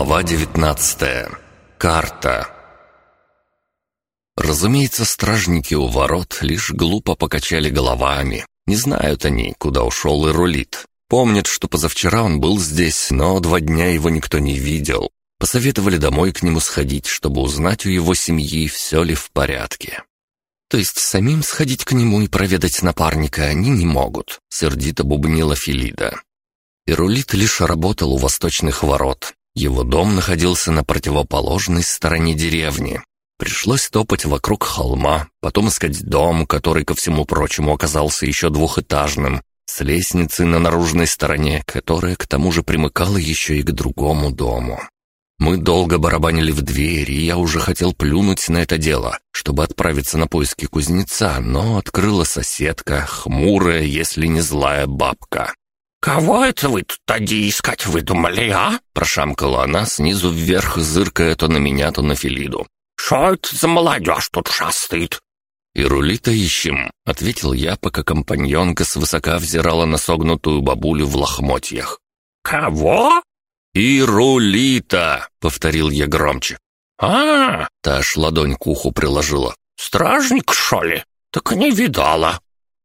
Глава 19. Карта. Разумеется, стражники у ворот лишь глупо покачали головами. Не знают они, куда ушел и рулит. Помнят, что позавчера он был здесь, но два дня его никто не видел. Посоветовали домой к нему сходить, чтобы узнать у его семьи, все ли в порядке. То есть самим сходить к нему и проведать напарника они не могут, сердито бубнила Филида. Ирулит лишь работал у восточных ворот, его дом находился на противоположной стороне деревни. Пришлось топать вокруг холма, потом искать дом, который, ко всему прочему, оказался еще двухэтажным, с лестницей на наружной стороне, которая к тому же примыкала еще и к другому дому. Мы долго барабанили в дверь, и я уже хотел плюнуть на это дело, чтобы отправиться на поиски кузнеца, но открыла соседка, хмурая, если не злая бабка. «Кого это вы тут тади искать выдумали, а?» Прошамкала она снизу вверх, зыркая то на меня, то на Филиду. «Что это за молодежь тут шастает?» «И рули-то ищем», — ответил я, пока компаньонка свысока взирала на согнутую бабулю в лохмотьях. «Кого?» «И рулита», — повторил я громче. «А, Та аж ладонь к уху приложила. стражник, что ли? Так не видала».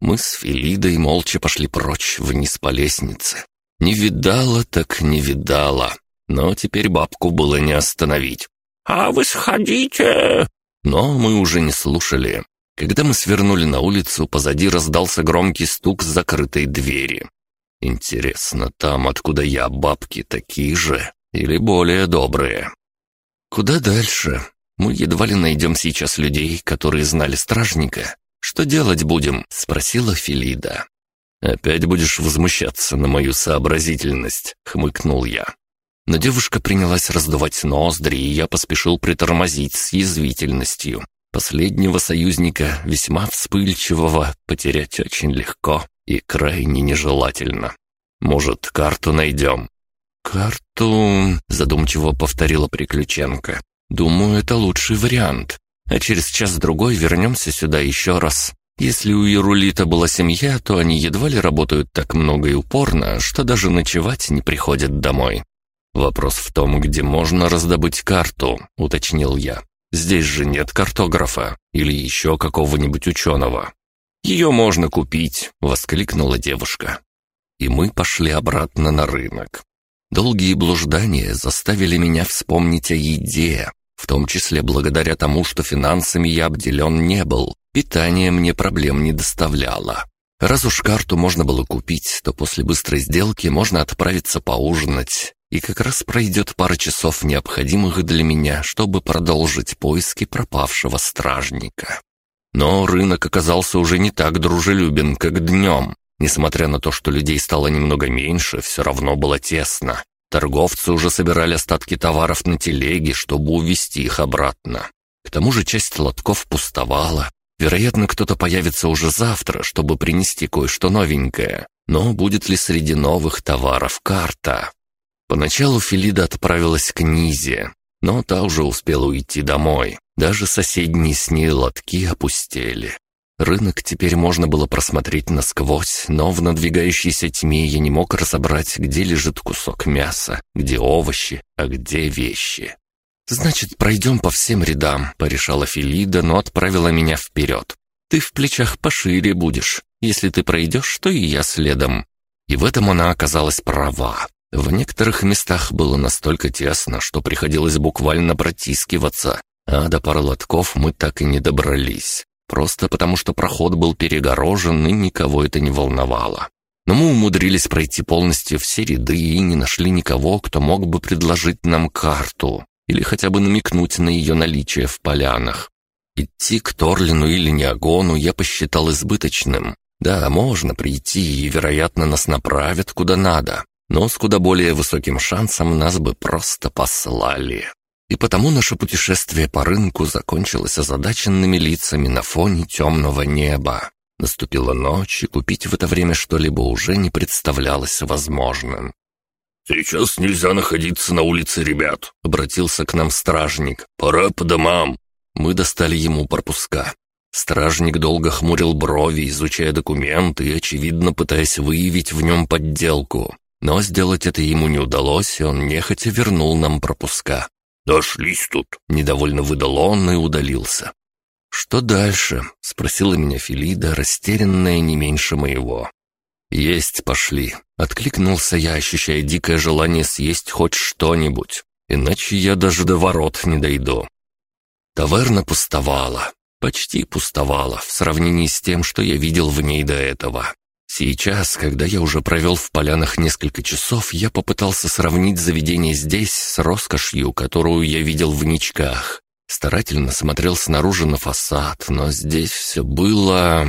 Мы с Филидой молча пошли прочь, вниз по лестнице. Не видала, так не видала. Но теперь бабку было не остановить. «А вы сходите!» Но мы уже не слушали. Когда мы свернули на улицу, позади раздался громкий стук с закрытой двери. Интересно, там, откуда я, бабки такие же или более добрые? Куда дальше? Мы едва ли найдем сейчас людей, которые знали стражника, «Что делать будем?» — спросила Филида. «Опять будешь возмущаться на мою сообразительность», — хмыкнул я. Но девушка принялась раздувать ноздри, и я поспешил притормозить с язвительностью. Последнего союзника, весьма вспыльчивого, потерять очень легко и крайне нежелательно. Может, карту найдем?» «Карту...» — задумчиво повторила Приключенко. «Думаю, это лучший вариант а через час-другой вернемся сюда еще раз. Если у Ярулита была семья, то они едва ли работают так много и упорно, что даже ночевать не приходят домой. Вопрос в том, где можно раздобыть карту, уточнил я. Здесь же нет картографа или еще какого-нибудь ученого. «Ее можно купить», — воскликнула девушка. И мы пошли обратно на рынок. Долгие блуждания заставили меня вспомнить о еде, в том числе благодаря тому, что финансами я обделен не был, питание мне проблем не доставляло. Раз уж карту можно было купить, то после быстрой сделки можно отправиться поужинать, и как раз пройдет пара часов, необходимых для меня, чтобы продолжить поиски пропавшего стражника. Но рынок оказался уже не так дружелюбен, как днем. Несмотря на то, что людей стало немного меньше, все равно было тесно. Торговцы уже собирали остатки товаров на телеге, чтобы увезти их обратно. К тому же часть лотков пустовала. Вероятно, кто-то появится уже завтра, чтобы принести кое-что новенькое. Но будет ли среди новых товаров карта? Поначалу Филида отправилась к Низе, но та уже успела уйти домой. Даже соседние с ней лотки опустели. Рынок теперь можно было просмотреть насквозь, но в надвигающейся тьме я не мог разобрать, где лежит кусок мяса, где овощи, а где вещи. «Значит, пройдем по всем рядам», — порешала Филида, но отправила меня вперед. «Ты в плечах пошире будешь. Если ты пройдешь, то и я следом». И в этом она оказалась права. В некоторых местах было настолько тесно, что приходилось буквально протискиваться, а до пары лотков мы так и не добрались. Просто потому, что проход был перегорожен, и никого это не волновало. Но мы умудрились пройти полностью все ряды и не нашли никого, кто мог бы предложить нам карту или хотя бы намекнуть на ее наличие в полянах. Идти к Торлину или Неагону я посчитал избыточным. Да, можно прийти, и, вероятно, нас направят куда надо, но с куда более высоким шансом нас бы просто послали. И потому наше путешествие по рынку закончилось озадаченными лицами на фоне темного неба. Наступила ночь, и купить в это время что-либо уже не представлялось возможным. «Сейчас нельзя находиться на улице, ребят», — обратился к нам стражник. «Пора по домам». Мы достали ему пропуска. Стражник долго хмурил брови, изучая документы и, очевидно, пытаясь выявить в нем подделку. Но сделать это ему не удалось, и он нехотя вернул нам пропуска. «Дошлись тут», — недовольно выдал он и удалился. «Что дальше?» — спросила меня Филида, растерянная не меньше моего. «Есть пошли», — откликнулся я, ощущая дикое желание съесть хоть что-нибудь, иначе я даже до ворот не дойду. Таверна пустовала, почти пустовала в сравнении с тем, что я видел в ней до этого. Сейчас, когда я уже провел в полянах несколько часов, я попытался сравнить заведение здесь с роскошью, которую я видел в ничках. Старательно смотрел снаружи на фасад, но здесь все было...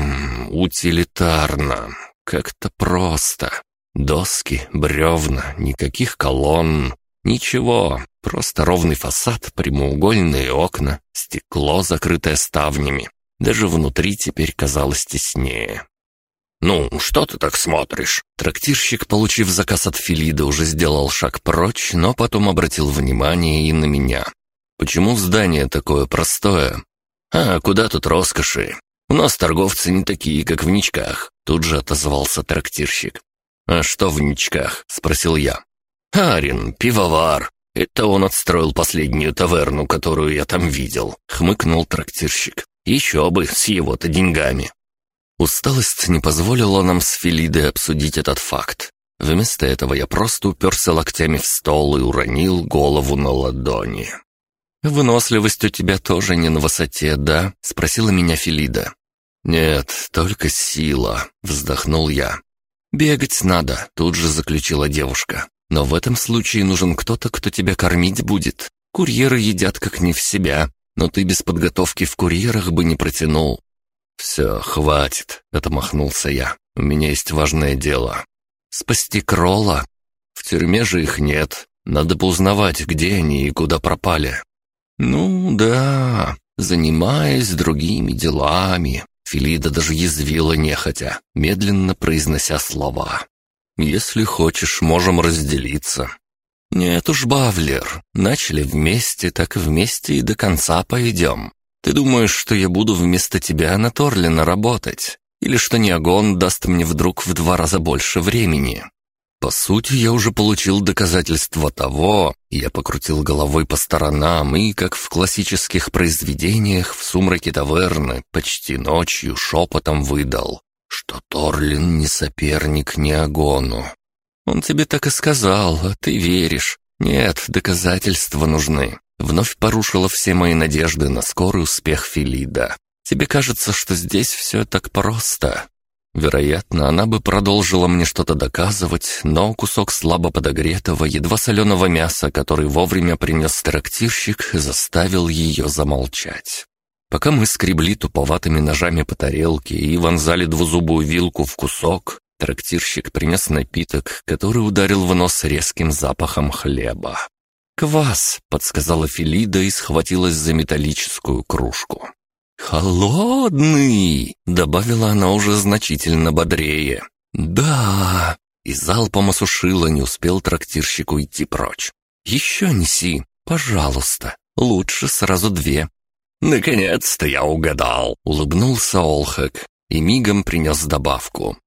утилитарно. Как-то просто. Доски, бревна, никаких колонн. Ничего, просто ровный фасад, прямоугольные окна, стекло, закрытое ставнями. Даже внутри теперь казалось теснее. «Ну, что ты так смотришь?» Трактирщик, получив заказ от Филида, уже сделал шаг прочь, но потом обратил внимание и на меня. «Почему здание такое простое?» «А, куда тут роскоши? У нас торговцы не такие, как в ничках», — тут же отозвался трактирщик. «А что в ничках?» — спросил я. «Арин, пивовар. Это он отстроил последнюю таверну, которую я там видел», — хмыкнул трактирщик. «Еще бы, с его-то деньгами». Усталость не позволила нам с Филидой обсудить этот факт. Вместо этого я просто уперся локтями в стол и уронил голову на ладони. «Выносливость у тебя тоже не на высоте, да?» — спросила меня Филида. «Нет, только сила», — вздохнул я. «Бегать надо», — тут же заключила девушка. «Но в этом случае нужен кто-то, кто тебя кормить будет. Курьеры едят как не в себя, но ты без подготовки в курьерах бы не протянул. «Все, хватит», — отмахнулся я. «У меня есть важное дело. Спасти Кролла? В тюрьме же их нет. Надо бы узнавать, где они и куда пропали». «Ну да, занимаясь другими делами». Филида даже язвила нехотя, медленно произнося слова. «Если хочешь, можем разделиться». «Нет уж, Бавлер, начали вместе, так вместе и до конца пойдем. Ты думаешь, что я буду вместо тебя на Торлина работать? Или что Неогон даст мне вдруг в два раза больше времени? По сути, я уже получил доказательства того, я покрутил головой по сторонам и, как в классических произведениях, в сумраке таверны, почти ночью шепотом выдал, что Торлин не соперник Неогону. Он тебе так и сказал, а ты веришь. Нет, доказательства нужны. Вновь порушила все мои надежды на скорый успех Филида. Тебе кажется, что здесь все так просто? Вероятно, она бы продолжила мне что-то доказывать, но кусок слабо подогретого, едва соленого мяса, который вовремя принес трактирщик, заставил ее замолчать. Пока мы скребли туповатыми ножами по тарелке и вонзали двузубую вилку в кусок, трактирщик принес напиток, который ударил в нос резким запахом хлеба. «Квас», — подсказала Филида и схватилась за металлическую кружку. «Холодный!» — добавила она уже значительно бодрее. «Да!» — и залпом осушила, не успел трактирщик уйти прочь. «Еще неси, пожалуйста. Лучше сразу две». «Наконец-то я угадал!» — улыбнулся Олхак и мигом принес добавку.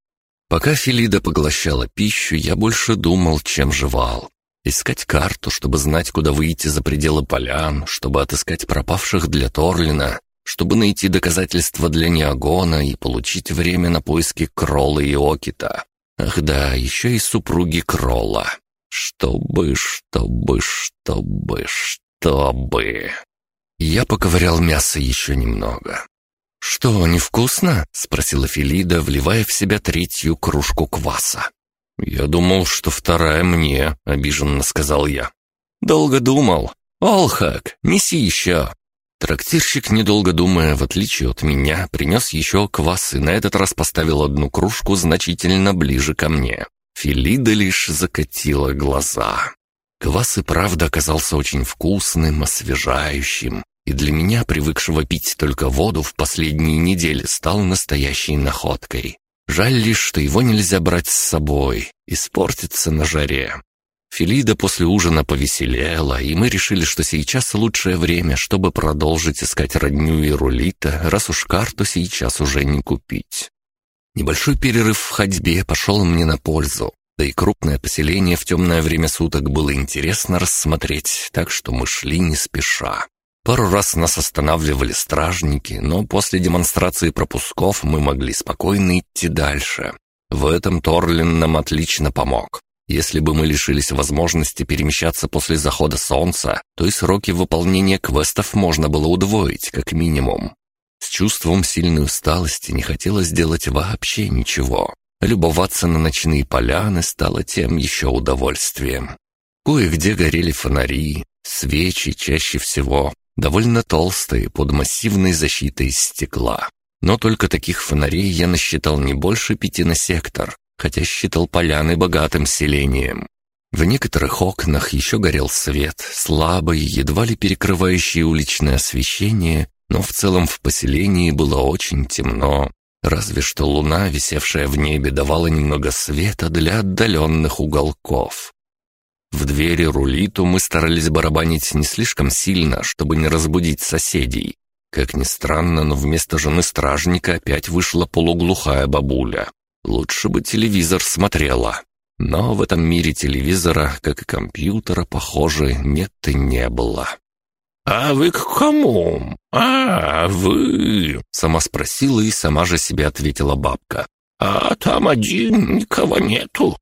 Пока Филида поглощала пищу, я больше думал, чем жевал. Искать карту, чтобы знать, куда выйти за пределы полян, чтобы отыскать пропавших для Торлина, чтобы найти доказательства для Неогона и получить время на поиски Кролла и Окита. Ах да, еще и супруги Кролла. Чтобы, чтобы, чтобы, чтобы... Я поковырял мясо еще немного. «Что, невкусно?» — спросила Филида, вливая в себя третью кружку кваса. «Я думал, что вторая мне», — обиженно сказал я. «Долго думал. Олхак, неси еще». Трактирщик, недолго думая, в отличие от меня, принес еще квас и на этот раз поставил одну кружку значительно ближе ко мне. Филида лишь закатила глаза. Квас и правда оказался очень вкусным, освежающим, и для меня, привыкшего пить только воду в последние недели, стал настоящей находкой. Жаль лишь, что его нельзя брать с собой, испортится на жаре. Филида после ужина повеселела, и мы решили, что сейчас лучшее время, чтобы продолжить искать родню и рулита, раз уж карту сейчас уже не купить. Небольшой перерыв в ходьбе пошел мне на пользу. Да и крупное поселение в темное время суток было интересно рассмотреть, так что мы шли не спеша. Пару раз нас останавливали стражники, но после демонстрации пропусков мы могли спокойно идти дальше. В этом Торлин нам отлично помог. Если бы мы лишились возможности перемещаться после захода солнца, то и сроки выполнения квестов можно было удвоить, как минимум. С чувством сильной усталости не хотелось делать вообще ничего. Любоваться на ночные поляны стало тем еще удовольствием. Кое-где горели фонари, свечи чаще всего, довольно толстые, под массивной защитой стекла. Но только таких фонарей я насчитал не больше пяти на сектор, хотя считал поляны богатым селением. В некоторых окнах еще горел свет, слабый, едва ли перекрывающий уличное освещение, но в целом в поселении было очень темно, Разве что луна, висевшая в небе, давала немного света для отдаленных уголков. В двери рулиту мы старались барабанить не слишком сильно, чтобы не разбудить соседей. Как ни странно, но вместо жены стражника опять вышла полуглухая бабуля. Лучше бы телевизор смотрела. Но в этом мире телевизора, как и компьютера, похоже, нет и не было. «А вы к кому? А, вы...» Сама спросила и сама же себе ответила бабка. «А там один, никого нету».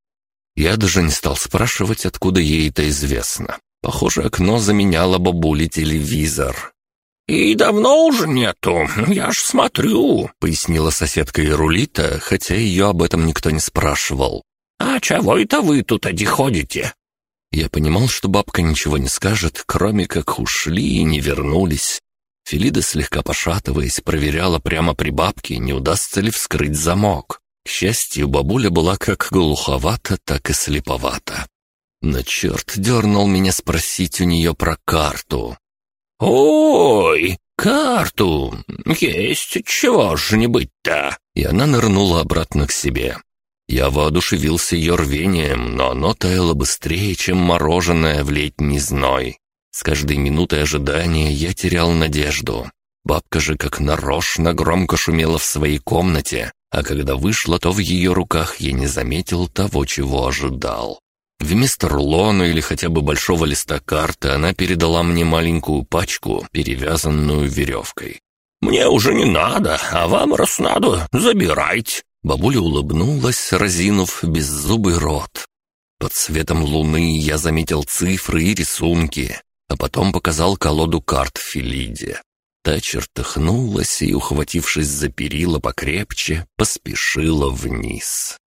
Я даже не стал спрашивать, откуда ей это известно. Похоже, окно заменяло бабуле телевизор. «И давно уже нету, я ж смотрю», — пояснила соседка Ирулита, хотя ее об этом никто не спрашивал. «А чего это вы тут оди ходите? Я понимал, что бабка ничего не скажет, кроме как ушли и не вернулись. Филида, слегка пошатываясь, проверяла прямо при бабке, не удастся ли вскрыть замок. К счастью, бабуля была как глуховата, так и слеповата. Но черт дернул меня спросить у нее про карту. «Ой, карту! Есть, чего ж не быть-то!» И она нырнула обратно к себе. Я воодушевился ее рвением, но оно таяло быстрее, чем мороженое в летний зной. С каждой минутой ожидания я терял надежду. Бабка же как нарочно громко шумела в своей комнате, а когда вышла, то в ее руках я не заметил того, чего ожидал. Вместо рулона или хотя бы большого листа карты она передала мне маленькую пачку, перевязанную веревкой. «Мне уже не надо, а вам, раз надо, забирайте». Бабуля улыбнулась, разинув беззубый рот. Под светом луны я заметил цифры и рисунки, а потом показал колоду карт Филиде. Та чертыхнулась и, ухватившись за перила покрепче, поспешила вниз.